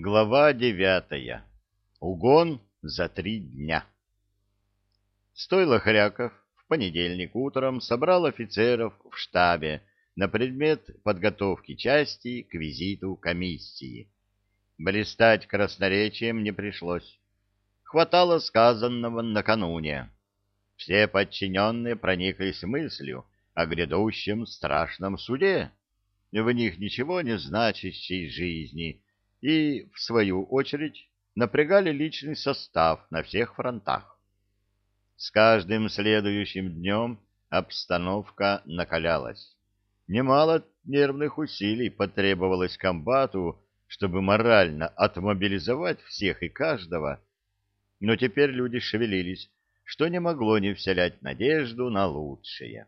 Глава девятая. Угон за три дня. Стойло Хряков в понедельник утром собрал офицеров в штабе на предмет подготовки части к визиту комиссии. Блистать красноречием не пришлось. Хватало сказанного накануне. Все подчиненные прониклись мыслью о грядущем страшном суде, в них ничего не значащей жизни, и, в свою очередь, напрягали личный состав на всех фронтах. С каждым следующим днем обстановка накалялась. Немало нервных усилий потребовалось комбату, чтобы морально отмобилизовать всех и каждого, но теперь люди шевелились, что не могло не вселять надежду на лучшее.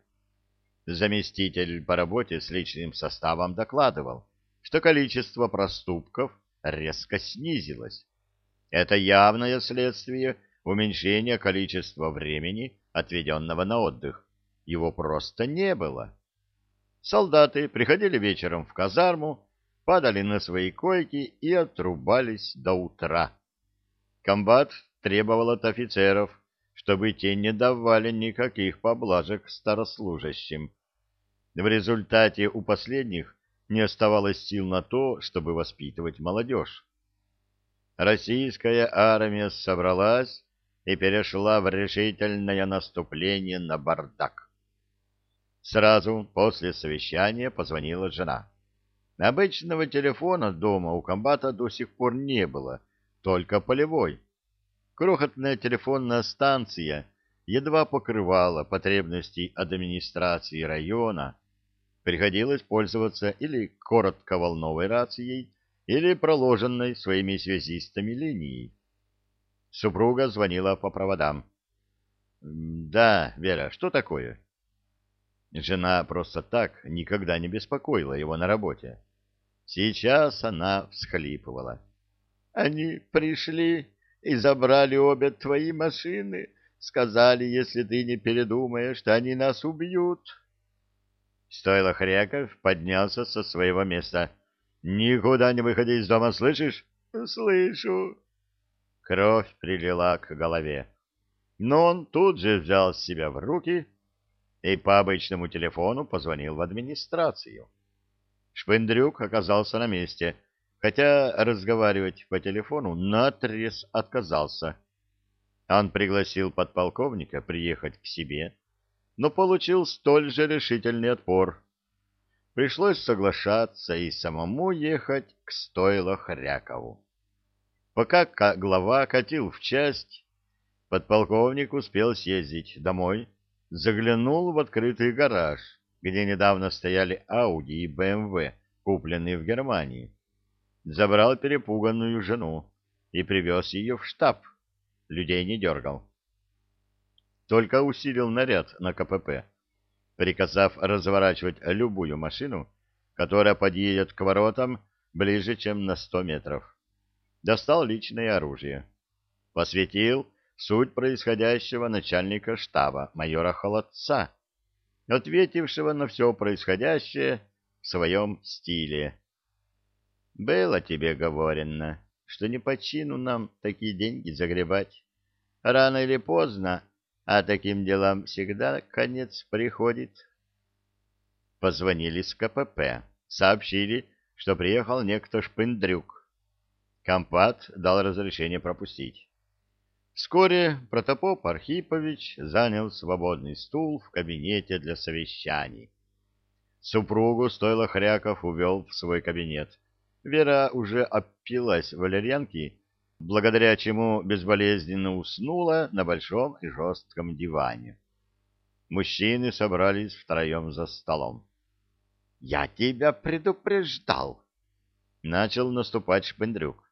Заместитель по работе с личным составом докладывал, что количество проступков резко снизилось. Это явное следствие уменьшения количества времени, отведенного на отдых. Его просто не было. Солдаты приходили вечером в казарму, падали на свои койки и отрубались до утра. Комбат требовал от офицеров чтобы те не давали никаких поблажек старослужащим. В результате у последних не оставалось сил на то, чтобы воспитывать молодежь. Российская армия собралась и перешла в решительное наступление на бардак. Сразу после совещания позвонила жена. Обычного телефона дома у комбата до сих пор не было, только полевой. Крохотная телефонная станция едва покрывала потребности администрации района, приходилось пользоваться или коротковолновой рацией, или проложенной своими связистами линией. Супруга звонила по проводам. «Да, Вера, что такое?» Жена просто так никогда не беспокоила его на работе. Сейчас она всхлипывала. «Они пришли и забрали обе твои машины. Сказали, если ты не передумаешь, что они нас убьют. Стоило Хряков поднялся со своего места. Никуда не выходи из дома, слышишь? Слышу. Кровь прилила к голове. Но он тут же взял себя в руки и по обычному телефону позвонил в администрацию. Шпендрюк оказался на месте — хотя разговаривать по телефону наотрез отказался. Он пригласил подполковника приехать к себе, но получил столь же решительный отпор. Пришлось соглашаться и самому ехать к стойло Хрякову. Пока глава катил в часть, подполковник успел съездить домой, заглянул в открытый гараж, где недавно стояли Ауди и БМВ, купленные в Германии забрал перепуганную жену и привез ее в штаб. Людей не дергал. Только усилил наряд на КПП, приказав разворачивать любую машину, которая подъедет к воротам ближе, чем на сто метров. Достал личное оружие. Посвятил суть происходящего начальника штаба, майора Холодца, ответившего на все происходящее в своем стиле было тебе говорено, что не по чину нам такие деньги загребать. Рано или поздно, а таким делам всегда конец приходит. Позвонили с КПП, сообщили, что приехал некто Шпындрюк. Компат дал разрешение пропустить. Вскоре протопоп Архипович занял свободный стул в кабинете для совещаний. Супругу стоило Хряков увел в свой кабинет — Вера уже опилась валерьянки, благодаря чему безболезненно уснула на большом и жестком диване. Мужчины собрались втроем за столом. — Я тебя предупреждал! — начал наступать Шпендрюк.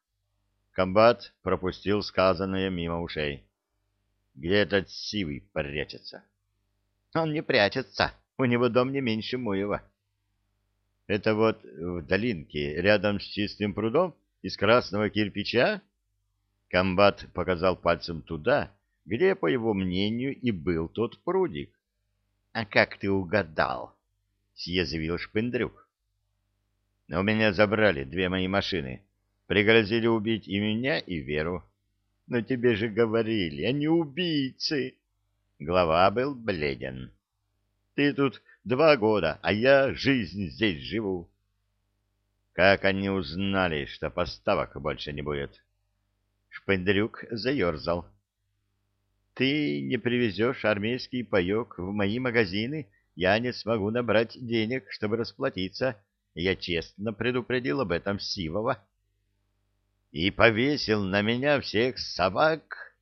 Комбат пропустил сказанное мимо ушей. — Где этот сивый прячется? — Он не прячется, у него дом не меньше моего. Это вот в долинке, рядом с чистым прудом, из красного кирпича? Комбат показал пальцем туда, где, по его мнению, и был тот прудик. — А как ты угадал? — съязвил Шпендрюк. — У меня забрали две мои машины. Пригрозили убить и меня, и Веру. Но тебе же говорили, они убийцы. Глава был бледен. Ты тут два года, а я жизнь здесь живу. Как они узнали, что поставок больше не будет? Шпендрюк заерзал. Ты не привезешь армейский паек в мои магазины, я не смогу набрать денег, чтобы расплатиться. Я честно предупредил об этом Сивова. И повесил на меня всех собак,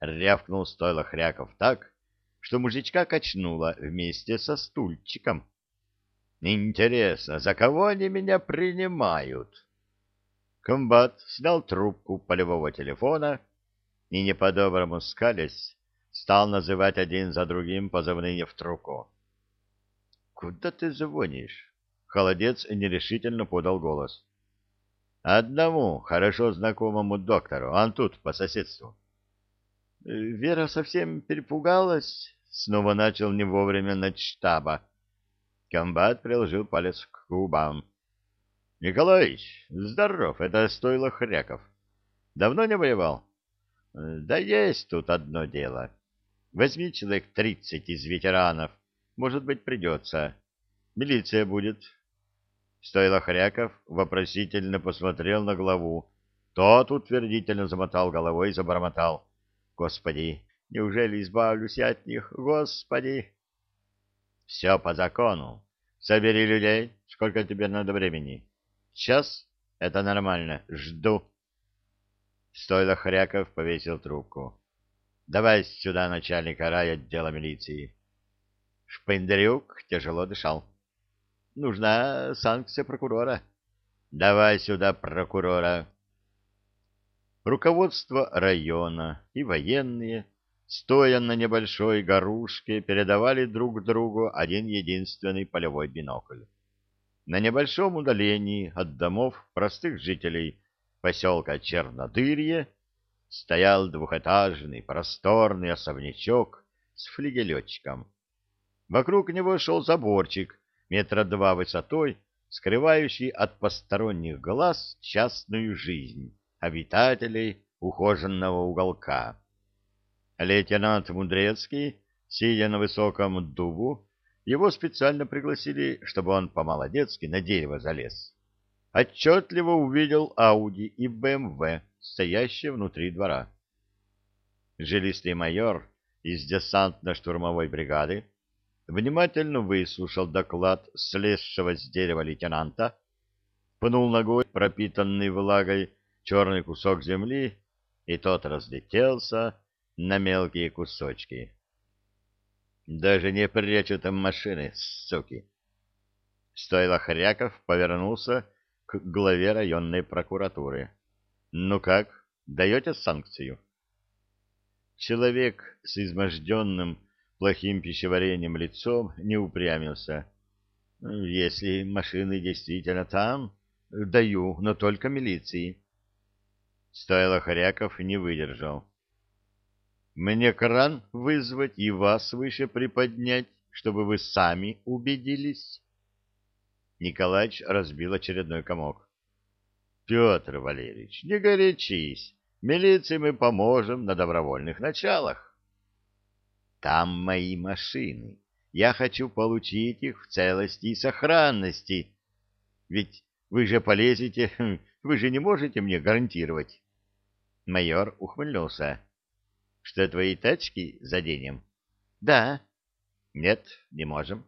рявкнул стойло Хряков так, что мужичка качнуло вместе со стульчиком. Интересно, за кого они меня принимают? Комбат снял трубку полевого телефона и, не по-доброму скалясь, стал называть один за другим позывные в трубку. — Куда ты звонишь? — холодец нерешительно подал голос. — Одному хорошо знакомому доктору, он тут, по соседству. — Вера совсем перепугалась, Снова начал не вовремя начштаба. Комбат приложил палец к губам. — Николаич, здоров, это стоило хряков. Давно не воевал? — Да есть тут одно дело. Возьми человек тридцать из ветеранов. Может быть, придется. Милиция будет. Стоило Хряков вопросительно посмотрел на главу. Тот утвердительно замотал головой и забормотал. — Господи, Неужели избавлюсь я от них, Господи? Все по закону. Собери людей. Сколько тебе надо времени? Час? Это нормально. Жду. Стойло Хряков повесил трубку. Давай сюда начальника райотдела милиции. Шпендрюк тяжело дышал. Нужна санкция прокурора. Давай сюда прокурора. Руководство района и военные стоя на небольшой горушке, передавали друг другу один единственный полевой бинокль. На небольшом удалении от домов простых жителей поселка Чернодырье стоял двухэтажный просторный особнячок с флигелечком. Вокруг него шел заборчик метра два высотой, скрывающий от посторонних глаз частную жизнь обитателей ухоженного уголка. Лейтенант Мудрецкий, сидя на высоком дубу, его специально пригласили, чтобы он по-молодецки на дерево залез. Отчетливо увидел Ауди и БМВ, стоящие внутри двора. Жилистый майор из десантно-штурмовой бригады внимательно выслушал доклад слезшего с дерева лейтенанта, пнул ногой пропитанный влагой черный кусок земли, и тот разлетелся, на мелкие кусочки. Даже не прячут там машины, суки. Стоило Хряков повернулся к главе районной прокуратуры. Ну как, даете санкцию? Человек с изможденным плохим пищеварением лицом не упрямился. Если машины действительно там, даю, но только милиции. Стоило Хряков не выдержал. Мне кран вызвать и вас выше приподнять, чтобы вы сами убедились? Николаич разбил очередной комок. Петр Валерьевич, не горячись. Милиции мы поможем на добровольных началах. Там мои машины. Я хочу получить их в целости и сохранности. Ведь вы же полезете, вы же не можете мне гарантировать. Майор ухмыльнулся. Что твои тачки заденем? Да. Нет, не можем.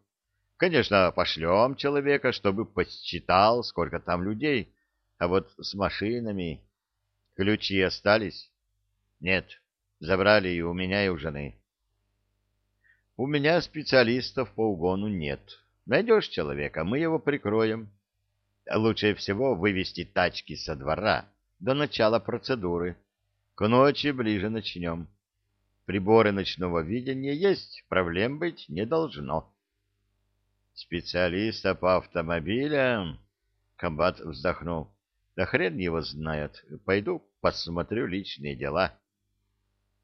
Конечно, пошлем человека, чтобы посчитал, сколько там людей. А вот с машинами... Ключи остались? Нет, забрали и у меня, и у жены. У меня специалистов по угону нет. Найдешь человека, мы его прикроем. Лучше всего вывести тачки со двора до начала процедуры. К ночи ближе начнем. Приборы ночного видения есть, проблем быть не должно. Специалиста по автомобилям? Комбат вздохнул. Да хрен его знает. Пойду посмотрю личные дела.